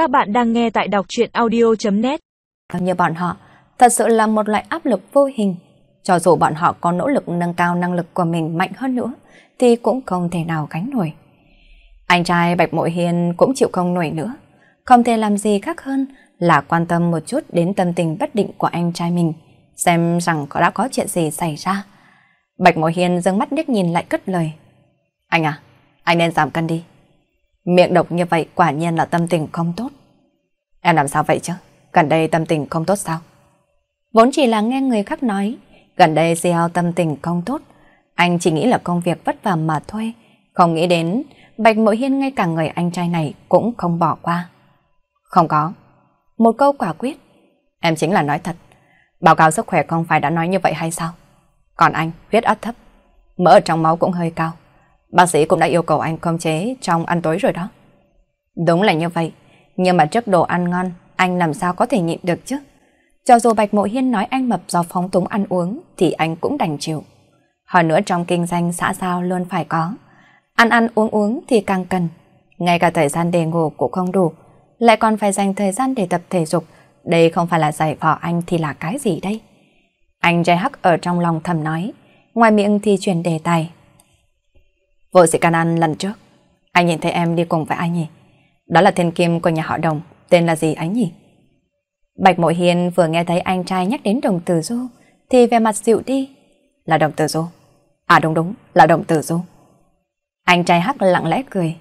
Các bạn đang nghe tại đọc truyện audio.net Như bọn họ, thật sự là một loại áp lực vô hình. Cho dù bọn họ có nỗ lực nâng cao năng lực của mình mạnh hơn nữa, thì cũng không thể nào gánh nổi. Anh trai Bạch Mội Hiền cũng chịu không nổi nữa. Không thể làm gì khác hơn là quan tâm một chút đến tâm tình bất định của anh trai mình, xem rằng có đã có chuyện gì xảy ra. Bạch Mội Hiền dâng mắt đếch nhìn lại cất lời. Anh à, anh nên giảm cân đi. Miệng độc như vậy quả nhiên là tâm tình không tốt. Em làm sao vậy chứ? Gần đây tâm tình không tốt sao? Vốn chỉ là nghe người khác nói, gần đây CEO tâm tình không tốt. Anh chỉ nghĩ là công việc vất vả mà thôi, không nghĩ đến Bạch Mộ Hiên ngay cả người anh trai này cũng không bỏ qua. Không có. Một câu quả quyết. Em chính là nói thật. Báo cáo sức khỏe không phải đã nói như vậy hay sao? Còn anh, huyết áp thấp. Mỡ ở trong máu cũng hơi cao. Bác sĩ cũng đã yêu cầu anh khống chế trong ăn tối rồi đó. Đúng là như vậy. Nhưng mà trước đồ ăn ngon, anh làm sao có thể nhịn được chứ? Cho dù Bạch Mộ Hiên nói anh mập do phóng túng ăn uống, thì anh cũng đành chịu. Hơn nữa trong kinh doanh xã giao luôn phải có. Ăn ăn uống uống thì càng cần. Ngay cả thời gian để ngủ cũng không đủ. Lại còn phải dành thời gian để tập thể dục. Đây không phải là giải phỏ anh thì là cái gì đây? Anh trai hắc ở trong lòng thầm nói. Ngoài miệng thì chuyển đề tài. Vợ sĩ can ăn lần trước. Anh nhìn thấy em đi cùng với ai nhỉ? Đó là thiên kim của nhà họ đồng. Tên là gì anh nhỉ? Bạch Mộ Hiền vừa nghe thấy anh trai nhắc đến đồng tử du thì về mặt dịu đi. Là đồng tử du. À đúng đúng, là đồng tử du. Anh trai hắc lặng lẽ cười.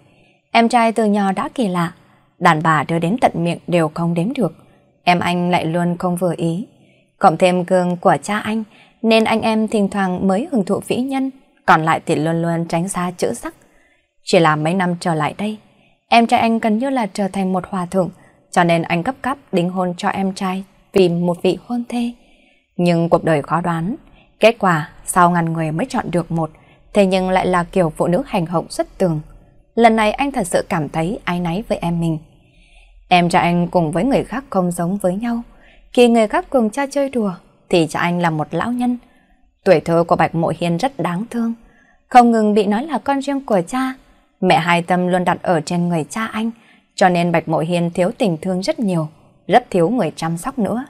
Em trai từ nhỏ đã kỳ lạ. Đàn bà đưa đến tận miệng đều không đếm được. Em anh lại luôn không vừa ý. Cộng thêm gương của cha anh, nên anh em thỉnh thoảng mới hưởng thụ vĩ nhân, còn lại thì luôn luôn tránh xa chữ sắc. Chỉ là mấy năm trở lại đây, em trai anh gần như là trở thành một hòa thượng, cho nên anh cấp cấp đính hôn cho em trai vì một vị hôn thê. Nhưng cuộc đời khó đoán, kết quả sau ngàn người mới chọn được một, thế nhưng lại là kiểu phụ nữ hành hộng xuất tường. Lần này anh thật sự cảm thấy ái náy với em mình. Em trai anh cùng với người khác không giống với nhau. Khi người khác cùng cha chơi đùa, thì cha anh là một lão nhân. Tuổi thơ của Bạch Mộ Hiên rất đáng thương. Không ngừng bị nói là con riêng của cha. Mẹ hai tâm luôn đặt ở trên người cha anh, cho nên Bạch Mộ Hiên thiếu tình thương rất nhiều, rất thiếu người chăm sóc nữa.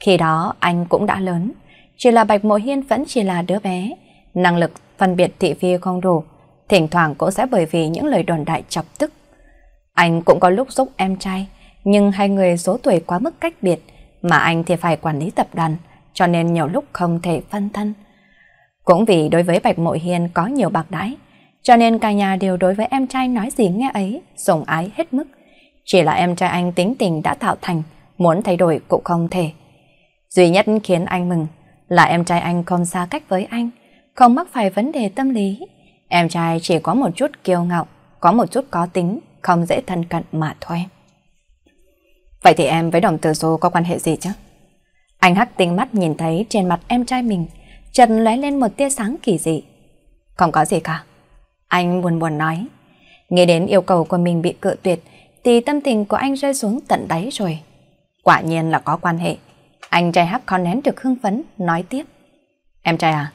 Khi đó anh cũng đã lớn, chỉ là Bạch Mộ Hiên vẫn chỉ là đứa bé, năng lực phân biệt thị phi không đủ, thỉnh thoảng cũng sẽ bởi vì những lời đồn đại chọc tức. Anh cũng có lúc giúp em trai, nhưng hai người số tuổi quá mức cách biệt, mà anh thì phải quản lý tập đoàn, cho nên nhiều lúc không thể phân thân. Cũng vì đối với Bạch Mội hiền có nhiều bạc đãi, cho nên cả nhà đều đối với em trai nói gì nghe ấy, sủng ái hết mức. Chỉ là em trai anh tính tình đã tạo thành, muốn thay đổi cũng không thể. Duy nhất khiến anh mừng là em trai anh không xa cách với anh, không mắc phải vấn đề tâm lý. Em trai chỉ có một chút kiêu ngạo, có một chút có tính, không dễ thân cận mà thôi. Vậy thì em với đồng tử số có quan hệ gì chứ? Anh hắc tinh mắt nhìn thấy trên mặt em trai mình, chợt lóe lên một tia sáng kỳ dị. Không có gì cả. Anh buồn buồn nói. Nghe đến yêu cầu của mình bị cự tuyệt, thì tâm tình của anh rơi xuống tận đáy rồi. Quả nhiên là có quan hệ. Anh trai hắc khó nén được hưng phấn, nói tiếp. Em trai à,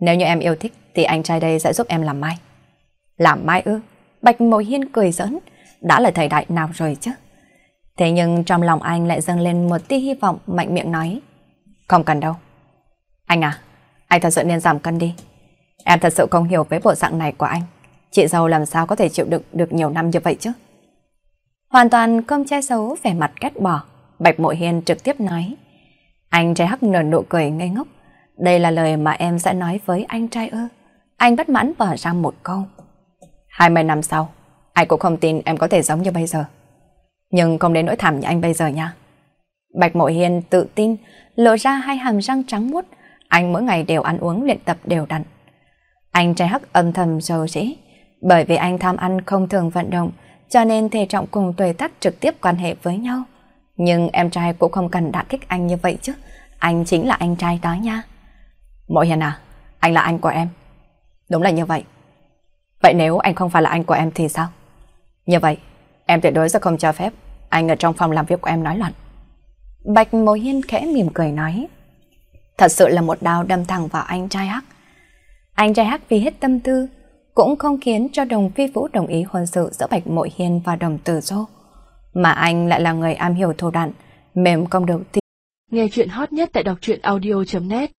nếu như em yêu thích thì anh trai đây sẽ giúp em làm mai. Làm mai ư? Bạch Mộ Hiên cười giỡn, đã là thời đại nào rồi chứ? Thế nhưng trong lòng anh lại dâng lên một tia hy vọng mạnh miệng nói. Không cần đâu. Anh à, anh thật sự nên giảm cân đi. Em thật sự không hiểu với bộ dạng này của anh. Chị dâu làm sao có thể chịu đựng được nhiều năm như vậy chứ? Hoàn toàn không che xấu vẻ mặt ghét bỏ. Bạch Mộ Hiên trực tiếp nói. Anh trai hắc nở nụ cười ngây ngốc. Đây là lời mà em sẽ nói với anh trai ư. Anh bất mãn bỏ ra một câu. 20 năm sau, ai cũng không tin em có thể giống như bây giờ. Nhưng không đến nỗi thảm như anh bây giờ nha. Bạch Mộ Hiên tự tin, lộ ra hai hàm răng trắng muốt. Anh mỗi ngày đều ăn uống luyện tập đều đặn. Anh trai hắc âm thầm dầu dĩ. Bởi vì anh tham ăn không thường vận động, cho nên thể trọng cùng tuổi tác trực tiếp quan hệ với nhau. Nhưng em trai cũng không cần đả kích anh như vậy chứ. Anh chính là anh trai đó nha. Mộ Hiền à, anh là anh của em. Đúng là như vậy. Vậy nếu anh không phải là anh của em thì sao? Như vậy, em tuyệt đối sẽ không cho phép anh ở trong phòng làm việc của em nói loạn. Bạch Mộ Hiên khẽ mỉm cười nói. Thật sự là một đao đâm thẳng vào anh trai hắc. Anh trai hắc vì hết tâm tư, cũng không khiến cho đồng phi vũ đồng ý hôn sự giữa Bạch Mội Hiên và đồng tử dô. Mà anh lại là người am hiểu thủ đoạn, mềm công đầu thì Nghe chuyện hot nhất tại đọc truyện audio.net